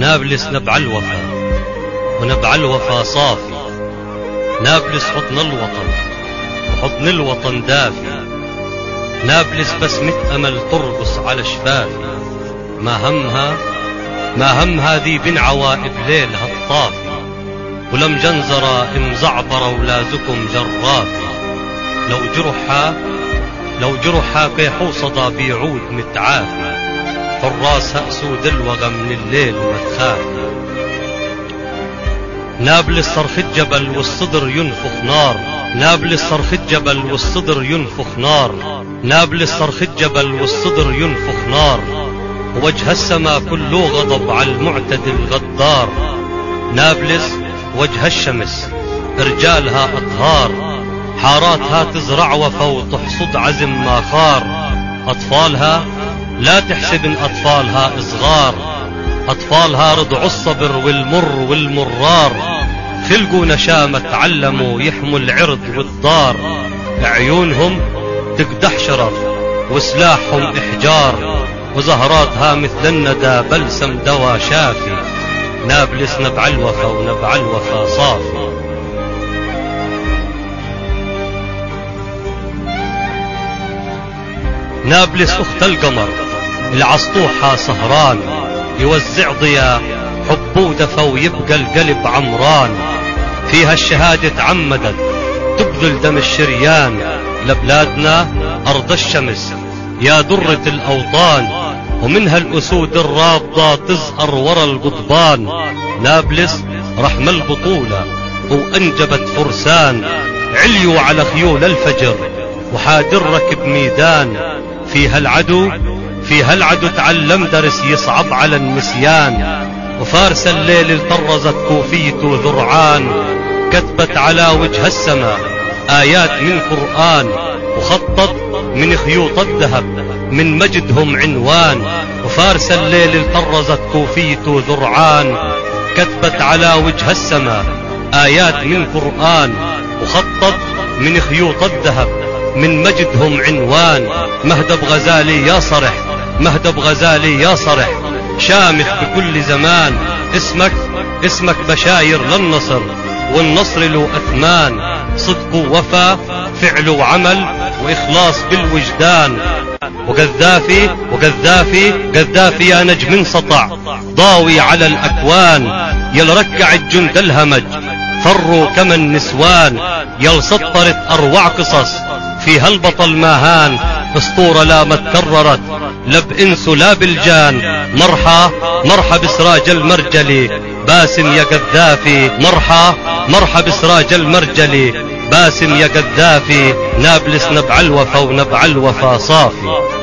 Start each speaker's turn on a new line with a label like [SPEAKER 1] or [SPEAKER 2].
[SPEAKER 1] نابلس نبع الوفا ونبع الوفا صافي. نابلس حضن الوطن وحضن الوطن دافي. نابلس بسمة أمل ترقص على شفافي. ما همها ما همها ذي بن عوائب ليلها الطافي. ولم جنزرة مزعبرة ولازكم جرافي. لو جرحها لو جرحها كيحو صدى بيعود متعافي. حراسها أسود الوغى من الليل ما تخافي نابلس صرخ الجبل والصدر ينفخ نار. نابلس صرخ الجبل والصدر ينفخ نار. نابلس صرخ الجبل والصدر ينفخ نار. ووجه السما كله غضب على المعتدي الغدار. نابلس وجه الشمس رجالها أطهار. حاراتها تزرع وفا وتحصد عزم ما خار أطفالها لا تحسب إن أطفالها صغار أطفالها رضعوا الصبر والمر والمرار. خلقوا نشامة تعلموا يحموا العرض والدار. عيونهم تقدح شرف وسلاحهم إحجار. وزهراتها مثل الندى بلسم دوا شافي. نابلس نبع الوفا ونبع الوفا صافي. نابلس أخت القمر. العسطوحة سهران يوزع ضياء حب ودفى ويبقى القلب عمران. فيها الشهادة تعمدت تبذل دم الشريان. لبلادنا أرض الشمس يا درة الأوطان. ومنها الأسود الرابضة تزهر ورا القضبان. نابلس رحم البطولة وأنجبت فرسان. عليوا على خيول الفجر وحاد الركب ميدان فيها العدو فيها العدو تعلم درس يصعب على النسيان؟ وفارس الليل طرزت كوفيته ذرعان كتبت على وجه السماء آيات من قرآن وخطط من خيوط الذهب من مجدهم عنوان. وفارس الليل طرزت كوفيته ذرعان كتبت على وجه السماء آيات من قرآن وخطط من خيوط الذهب من مجدهم عنوان. مهدب غزالي يا صرح. مهدب غزالي يا صرح. شامخ بكل زمان. اسمك اسمك بشاير للنصر والنصر له أثمان. صدق ووفا فعل وعمل وإخلاص بالوجدان. وقذافي وقذافي قذافي يا نجم سطع ضاوي على الأكوان. يل ركع الجند الهمج. فروا كما النسوان. يل سطرت أروع قصص. فيها البطل ماهان. أسطورة لا ما تكررت. لا بإنس لا بالجان مرحى مرحى بسراج المرجلي باسم يا قذافي مرحى مرحى بسراج المرجلي باسم يا قذافي نابلس نبع الوفا ونبع الوفا صافي.